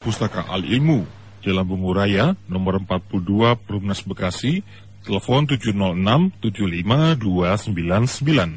Pustaka Al-Ilmu, Jalan Bumbu Raya, nomor 42, Perumnas Bekasi, telepon 706 75299.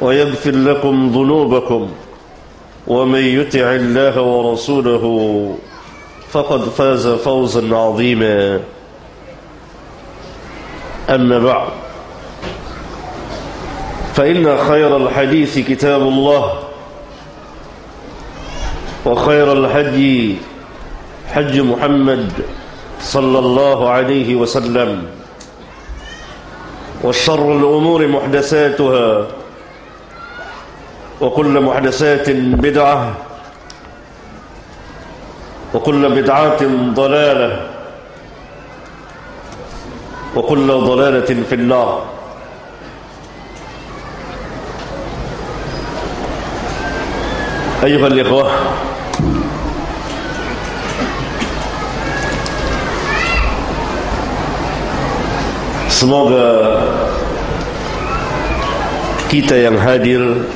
ويغفر لكم ذنوبكم ومن يطع الله ورسوله فقد فاز فوزا عظيما. أما بعد فإن خير الحديث كتاب الله وخير الحج حج محمد صلى الله عليه وسلم والشر الأمور محدثاتها وكل محدثات بدعة وكل بدعات ضلالة وكل ضلالة في النار. أيها الإخوة Semoga kita yang hadir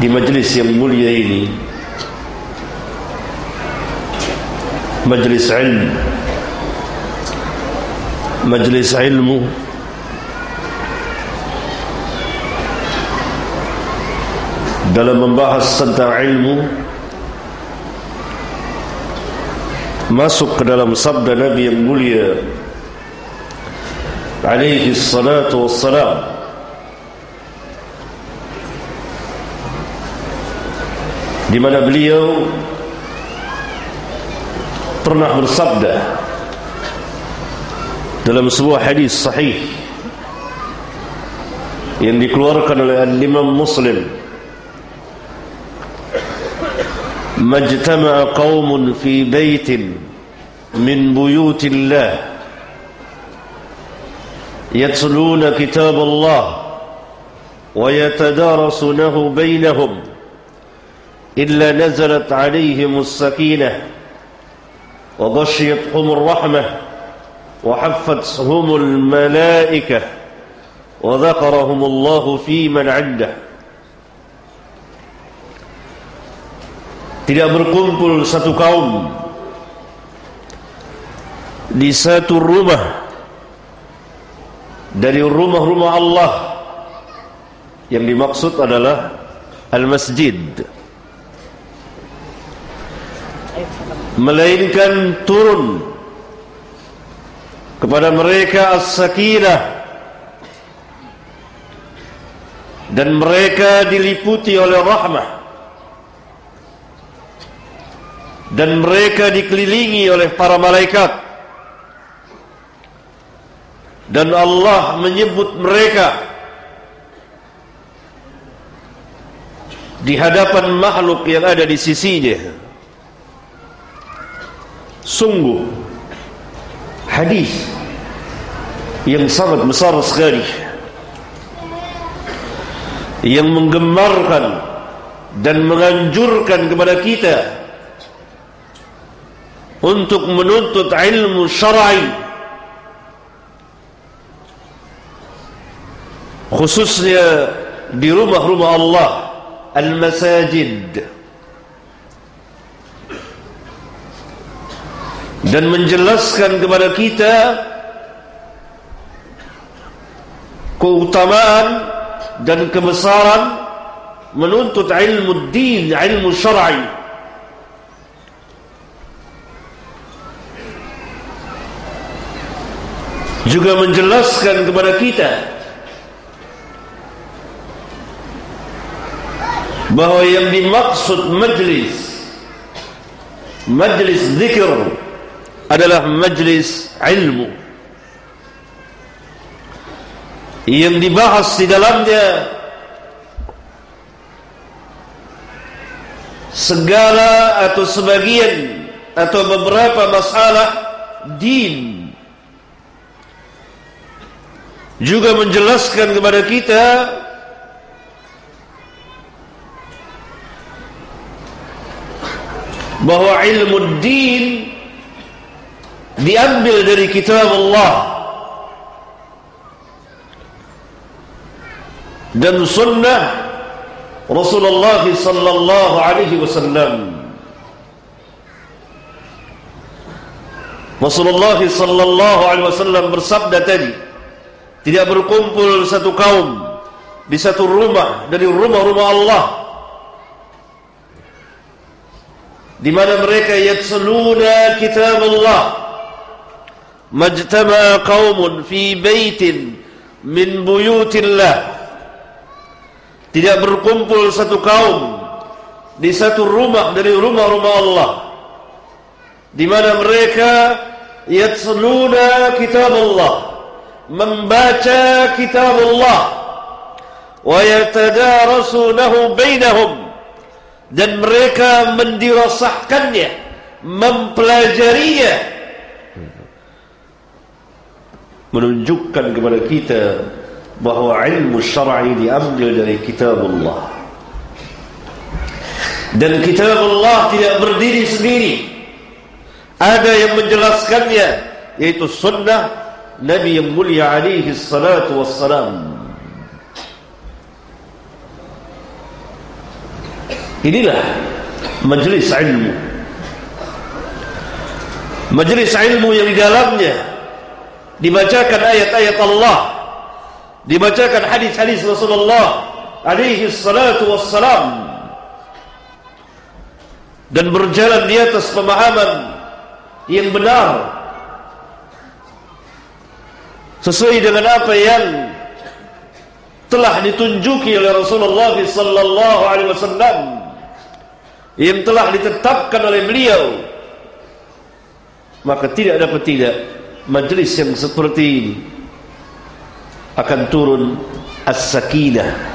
di majlis yang mulia ini majlis ilmu majlis ilmu dalam membahas tentang ilmu masuk ke dalam sabda Nabi yang mulia alaihi salatu wassalam di mana beliau pernah bersabda dalam sebuah hadis sahih yang dikeluarkan oleh Imam Muslim majtama'a qaumun fi baitin min buyutillah yatluna kitab Allah wa yatadarasunahu bainahum إلا نزلت عليهم السكينة وغشيتهم الرحمة وحفتهم الملائكة وذكرهم الله في من عنده tidak berkumpul satu kaum di satu rumah dari rumah-rumah Allah yang dimaksud adalah al-masjid melainkan turun kepada mereka as-sakinah dan mereka diliputi oleh rahmah dan mereka dikelilingi oleh para malaikat dan Allah menyebut mereka di hadapan makhluk yang ada di sisinya sungguh hadis yang sangat besar sekali yang menggemarkan dan menganjurkan kepada kita untuk menuntut ilmu syar'i khususnya di rumah-rumah Allah al-masajid dan menjelaskan kepada kita keutamaan dan kebesaran menuntut ilmu din, ilmu syar'i. Juga menjelaskan kepada kita bahawa yang dimaksud majlis majlis zikir adalah majlis ilmu. Yang dibahas di dalamnya segala atau sebagian atau beberapa masalah din. Juga menjelaskan kepada kita bahwa ilmu din diambil dari kitab Allah dan sunnah Rasulullah sallallahu alaihi wasallam. Rasulullah sallallahu alaihi wasallam bersabda tadi tidak berkumpul satu kaum di satu rumah dari rumah-rumah Allah di mana mereka yatsluna kitab Allah majtama qaumun fi baitin min buyutillah. Tidak berkumpul satu kaum di satu rumah dari rumah-rumah Allah di mana mereka yatsluna kitab Allah membaca kitab Allah wa yatadarasunahu bainahum dan mereka mendirasahkannya mempelajarinya menunjukkan kepada kita bahawa ilmu syar'i diambil dari kitab Allah dan kitab Allah tidak berdiri sendiri. Ada yang menjelaskannya yaitu sunnah Nabi yang mulia alaihi salatu wassalam. Inilah majlis ilmu. Majlis ilmu yang di dalamnya dibacakan ayat-ayat Allah, dibacakan hadis-hadis Rasulullah alaihi salatu wassalam. Dan berjalan di atas pemahaman yang benar. Sesuai dengan apa yang telah ditunjuki oleh Rasulullah sallallahu alaihi wasallam yang telah ditetapkan oleh beliau maka tidak dapat tidak majlis yang seperti ini akan turun as-sakinah